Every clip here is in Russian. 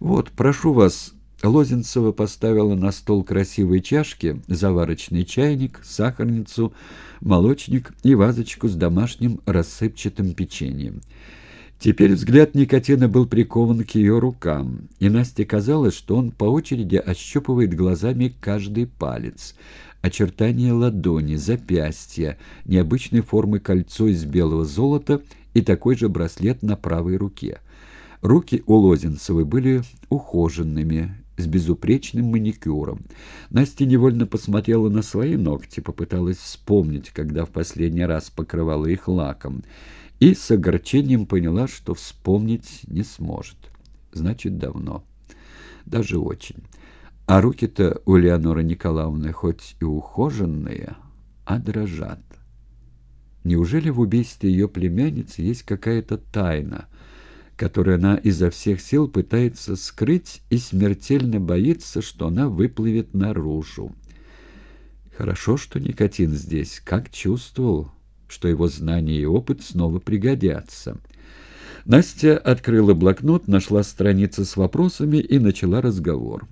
«Вот, прошу вас». Лозенцева поставила на стол красивые чашки, заварочный чайник, сахарницу, молочник и вазочку с домашним рассыпчатым печеньем. Теперь взгляд Никотина был прикован к ее рукам, и Насте казалось, что он по очереди ощупывает глазами каждый палец. Очертания ладони, запястья, необычной формы кольцо из белого золота и такой же браслет на правой руке. Руки у Лозенцевой были ухоженными, с безупречным маникюром. Настя невольно посмотрела на свои ногти, попыталась вспомнить, когда в последний раз покрывала их лаком, и с огорчением поняла, что вспомнить не сможет. Значит, давно. Даже очень. А руки-то у Леоноры Николаевны хоть и ухоженные, а дрожат. Неужели в убийстве ее племянницы есть какая-то тайна, которую она изо всех сил пытается скрыть и смертельно боится, что она выплывет наружу? Хорошо, что никотин здесь, как чувствовал, что его знания и опыт снова пригодятся. Настя открыла блокнот, нашла страницы с вопросами и начала разговор.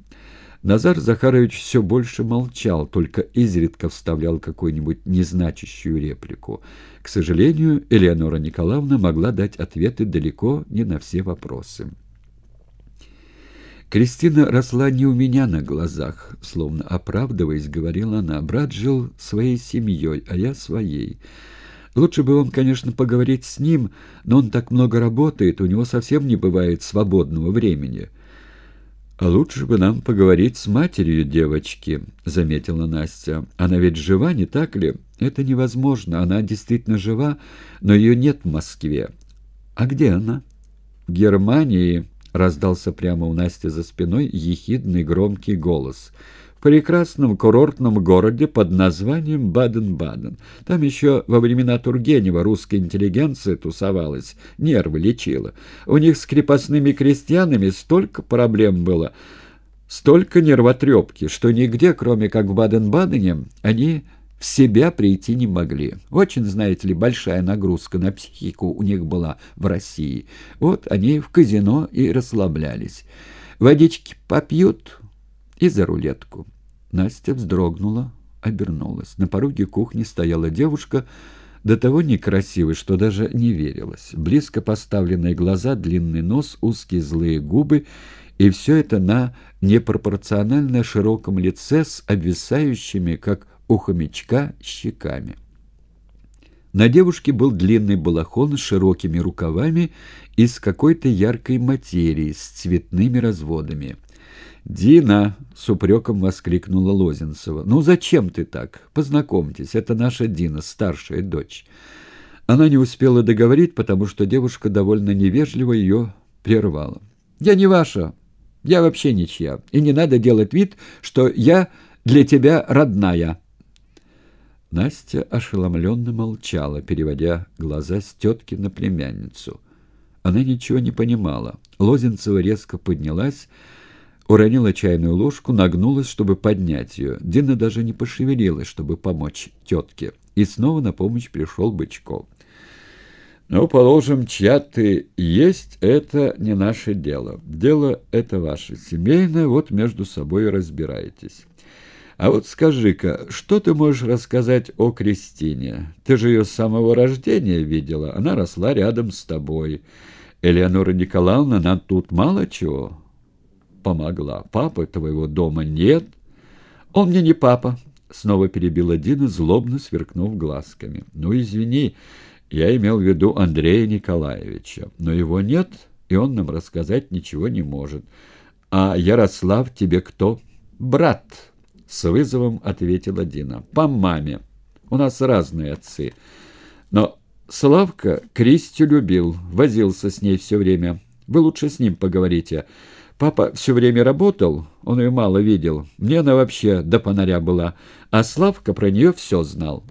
Назар Захарович все больше молчал, только изредка вставлял какую-нибудь незначащую реплику. К сожалению, Элеонора Николаевна могла дать ответы далеко не на все вопросы. Кристина росла не у меня на глазах, словно оправдываясь, говорила она. Брат жил своей семьей, а я своей. Лучше бы он, конечно, поговорить с ним, но он так много работает, у него совсем не бывает свободного времени. «А лучше бы нам поговорить с матерью девочки», — заметила Настя. «Она ведь жива, не так ли?» «Это невозможно. Она действительно жива, но ее нет в Москве». «А где она?» «В Германии», — раздался прямо у Насти за спиной ехидный громкий голос — прекрасном курортном городе под названием Баден-Баден. Там еще во времена Тургенева русская интеллигенция тусовалась, нервы лечила. У них с крепостными крестьянами столько проблем было, столько нервотрепки, что нигде, кроме как в Баден-Бадене, они в себя прийти не могли. Очень, знаете ли, большая нагрузка на психику у них была в России. Вот они в казино и расслаблялись. Водички попьют и за рулетку. Настя вздрогнула, обернулась. На пороге кухни стояла девушка, до того некрасивой, что даже не верилось. Близко поставленные глаза, длинный нос, узкие злые губы, и все это на непропорционально широком лице с обвисающими, как у хомячка, щеками. На девушке был длинный балахон с широкими рукавами из какой-то яркой материи с цветными разводами. «Дина!» — с упреком воскликнула Лозенцева. «Ну зачем ты так? Познакомьтесь, это наша Дина, старшая дочь». Она не успела договорить, потому что девушка довольно невежливо ее прервала. «Я не ваша, я вообще ничья, и не надо делать вид, что я для тебя родная». Настя ошеломленно молчала, переводя глаза с тетки на племянницу. Она ничего не понимала. Лозенцева резко поднялась, уронила чайную ложку, нагнулась, чтобы поднять ее. Дина даже не пошевелилась, чтобы помочь тетке. И снова на помощь пришел Бычков. «Ну, положим, чья ты есть, это не наше дело. Дело это ваше семейное, вот между собой разбирайтесь. А вот скажи-ка, что ты можешь рассказать о Кристине? Ты же ее с самого рождения видела, она росла рядом с тобой. Элеонора Николаевна нам тут мало чего помогла. Папы твоего дома нет. Он мне не папа, снова перебила Дина, злобно сверкнув глазками. Ну, извини, я имел в виду Андрея Николаевича. Но его нет, и он нам рассказать ничего не может. А Ярослав тебе кто? Брат, с вызовом ответила Дина. По маме. У нас разные отцы. Но Славка Кристю любил, возился с ней все время. Вы лучше с ним поговорите. Папа все время работал, он ее мало видел. Мне она вообще до фонаря была, а Славка про нее все знал.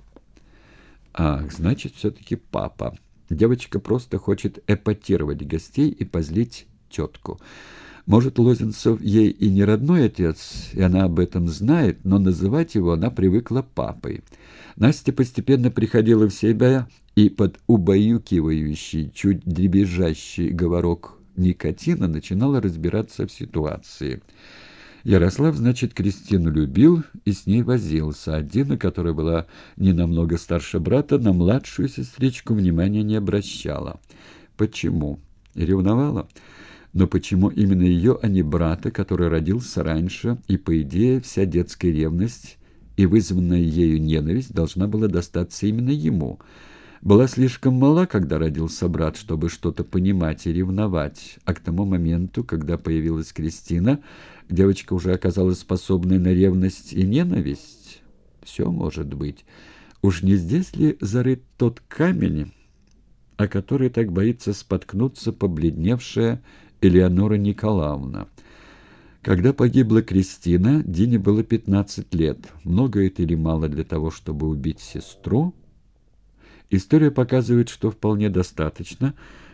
Ах, значит, все-таки папа. Девочка просто хочет эпатировать гостей и позлить тетку. Может, Лозенцев ей и не родной отец, и она об этом знает, но называть его она привыкла папой. Настя постепенно приходила в себя и под убаюкивающий, чуть дребезжащий говорок никотина, начинала разбираться в ситуации. Ярослав, значит, Кристину любил и с ней возился, а Дина, которая была не намного старше брата, на младшую сестричку внимания не обращала. Почему? Ревновала? Но почему именно ее, а не брата, который родился раньше, и, по идее, вся детская ревность и вызванная ею ненависть должна была достаться именно ему – была слишком мала, когда родился брат, чтобы что-то понимать и ревновать, а к тому моменту, когда появилась Кристина, девочка уже оказалась способной на ревность и ненависть. Все может быть. Уж не здесь ли зарыт тот камень, о который так боится споткнуться побледневшая Элеонора Николаевна? Когда погибла Кристина, Дине было 15 лет. Много это или мало для того, чтобы убить сестру? История показывает, что вполне достаточно.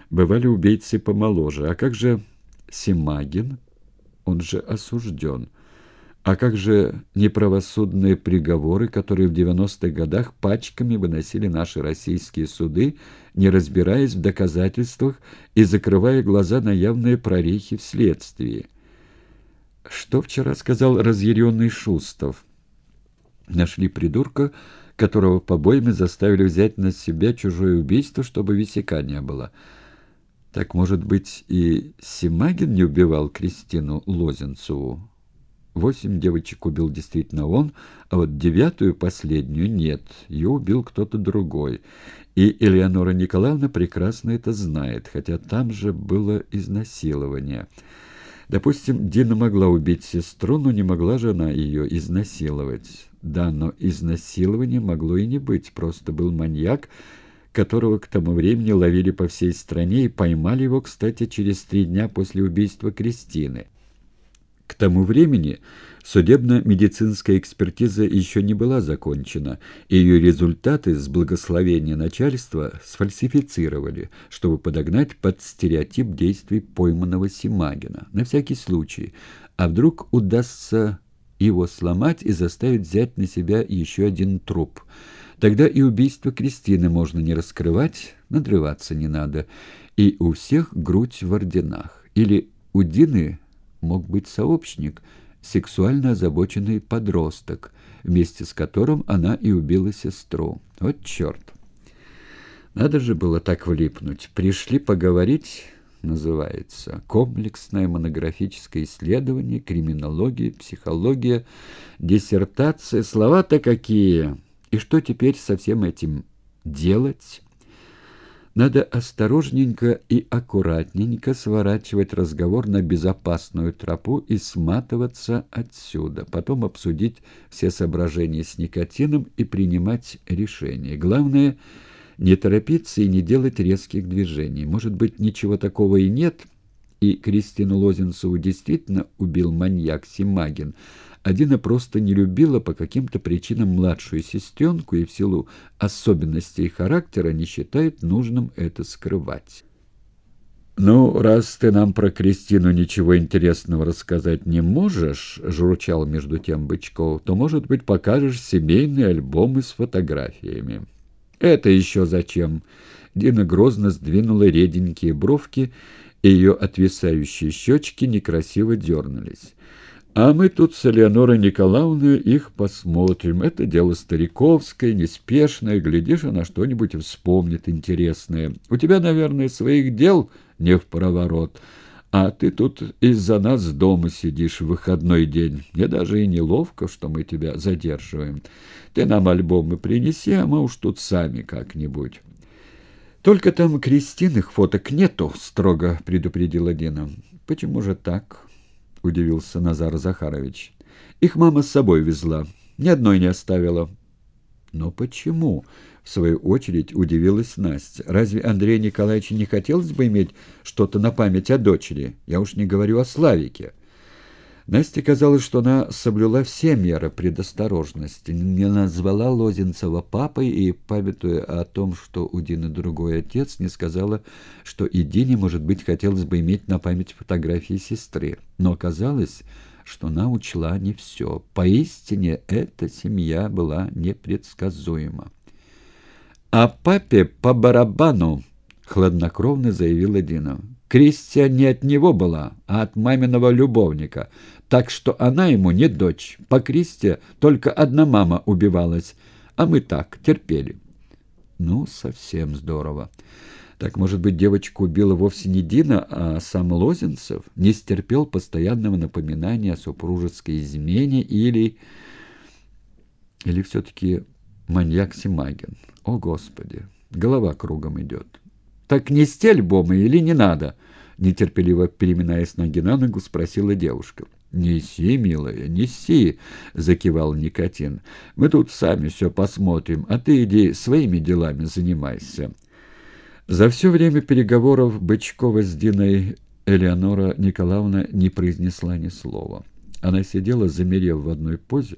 Бывали убийцы помоложе. А как же Симагин? Он же осужден. А как же неправосудные приговоры, которые в 90-х годах пачками выносили наши российские суды, не разбираясь в доказательствах и закрывая глаза на явные прорехи в следствии? Что вчера сказал разъяренный Шустов? Нашли придурка, которого побоями заставили взять на себя чужое убийство, чтобы висяка не было. Так, может быть, и Симагин не убивал Кристину Лозенцеву? Восемь девочек убил действительно он, а вот девятую, последнюю, нет. Ее убил кто-то другой. И Элеонора Николаевна прекрасно это знает, хотя там же было изнасилование. Допустим, Дина могла убить сестру, но не могла же она ее изнасиловать. Да, но изнасилования могло и не быть, просто был маньяк, которого к тому времени ловили по всей стране и поймали его, кстати, через три дня после убийства Кристины. К тому времени судебно-медицинская экспертиза еще не была закончена, и ее результаты с благословения начальства сфальсифицировали, чтобы подогнать под стереотип действий пойманного Симагина. На всякий случай. А вдруг удастся его сломать и заставить взять на себя еще один труп. Тогда и убийство Кристины можно не раскрывать, надрываться не надо, и у всех грудь в орденах. Или у Дины мог быть сообщник, сексуально озабоченный подросток, вместе с которым она и убила сестру. Вот черт! Надо же было так влипнуть. Пришли поговорить называется. Комплексное монографическое исследование, криминология, психология, диссертация. Слова-то какие! И что теперь со всем этим делать? Надо осторожненько и аккуратненько сворачивать разговор на безопасную тропу и сматываться отсюда, потом обсудить все соображения с никотином и принимать решение. Главное — не торопиться и не делать резких движений. Может быть, ничего такого и нет, и Кристину Лозенцеву действительно убил маньяк Симагин, а просто не любила по каким-то причинам младшую сестренку и в силу особенностей характера не считает нужным это скрывать. «Ну, раз ты нам про Кристину ничего интересного рассказать не можешь, — журчал между тем Бычков, — то, может быть, покажешь семейные альбомы с фотографиями». «Это еще зачем?» Дина грозно сдвинула реденькие бровки, и ее отвисающие щечки некрасиво дернулись. «А мы тут с Элеонорой Николаевной их посмотрим. Это дело стариковское, неспешное. Глядишь, она что-нибудь вспомнит интересное. У тебя, наверное, своих дел не в проворот». А ты тут из-за нас дома сидишь в выходной день. Мне даже и неловко, что мы тебя задерживаем. Ты нам альбомы принеси, а мы уж тут сами как-нибудь». «Только там Кристиных фоток нету», — строго предупредила Дина. «Почему же так?» — удивился Назар Захарович. «Их мама с собой везла. Ни одной не оставила». «Но почему?» В свою очередь удивилась Настя. «Разве Андрею Николаевичу не хотелось бы иметь что-то на память о дочери? Я уж не говорю о Славике». Насте казалось, что она соблюла все меры предосторожности, не назвала Лозенцева папой и, памятуя о том, что у Дины другой отец, не сказала, что и Дине, может быть, хотелось бы иметь на память фотографии сестры. Но оказалось, что она учла не все. Поистине, эта семья была непредсказуема. «А папе по барабану!» — хладнокровно заявила Дина. Кристия не от него была, а от маминого любовника, так что она ему не дочь. По Кристе только одна мама убивалась, а мы так, терпели. Ну, совсем здорово. Так, может быть, девочку убила вовсе не Дина, а сам Лозенцев? Не стерпел постоянного напоминания о супружеской измене или... Или все-таки маньяк Симагин? О, Господи! Голова кругом идет. «Так нести альбомы или не надо?» Нетерпеливо переминаясь ноги на ногу, спросила девушка. «Неси, милая, неси!» — закивал Никотин. «Мы тут сами все посмотрим, а ты иди своими делами занимайся». За все время переговоров Бычкова с Диной Элеонора Николаевна не произнесла ни слова. Она сидела, замерев в одной позе,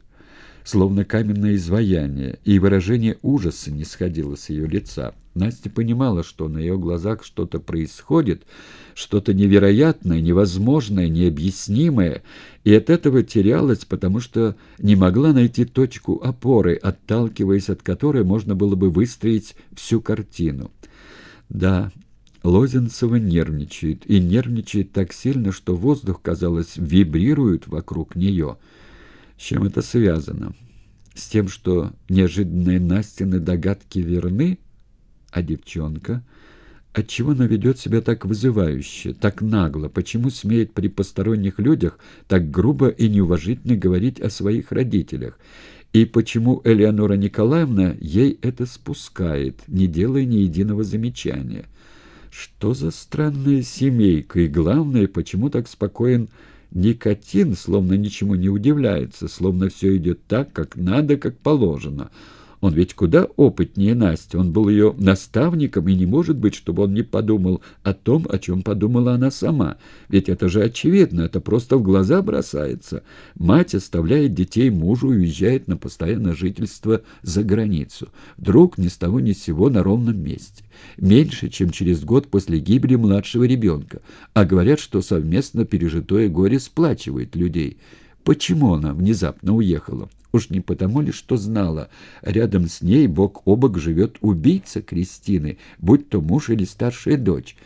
словно каменное изваяние, и выражение ужаса не сходило с ее лица. Настя понимала, что на ее глазах что-то происходит, что-то невероятное, невозможное, необъяснимое, и от этого терялась, потому что не могла найти точку опоры, отталкиваясь от которой можно было бы выстроить всю картину. Да, Лозенцева нервничает, и нервничает так сильно, что воздух, казалось, вибрирует вокруг нее — с чем это связано? С тем, что неожиданные Настины догадки верны, а девчонка... Отчего она ведет себя так вызывающе, так нагло? Почему смеет при посторонних людях так грубо и неуважительно говорить о своих родителях? И почему Элеонора Николаевна ей это спускает, не делая ни единого замечания? Что за странная семейка? И главное, почему так спокоен Никотин словно ничему не удивляется, словно все идет так, как надо, как положено. Он ведь куда опытнее Насти, он был ее наставником, и не может быть, чтобы он не подумал о том, о чем подумала она сама. Ведь это же очевидно, это просто в глаза бросается. Мать оставляет детей мужу и уезжает на постоянное жительство за границу. Вдруг ни с того ни с сего на ровном месте. Меньше, чем через год после гибели младшего ребенка. А говорят, что совместно пережитое горе сплачивает людей. Почему она внезапно уехала? Уж не потому ли, что знала, рядом с ней бок о бок живет убийца Кристины, будь то муж или старшая дочь.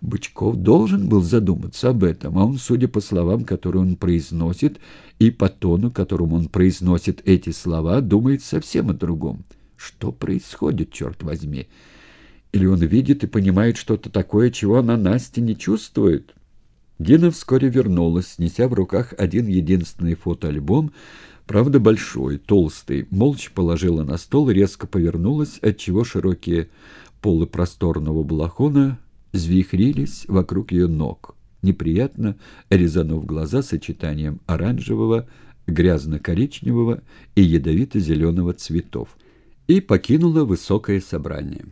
Бычков должен был задуматься об этом, а он, судя по словам, которые он произносит, и по тону, которым он произносит эти слова, думает совсем о другом. Что происходит, черт возьми? Или он видит и понимает что-то такое, чего она Насте не чувствует?» Дина вскоре вернулась, неся в руках один единственный фотоальбом, правда большой, толстый, молча положила на стол, резко повернулась, отчего широкие полы просторного балахона звихрились вокруг ее ног, неприятно резанув глаза сочетанием оранжевого, грязно-коричневого и ядовито-зеленого цветов, и покинула высокое собрание.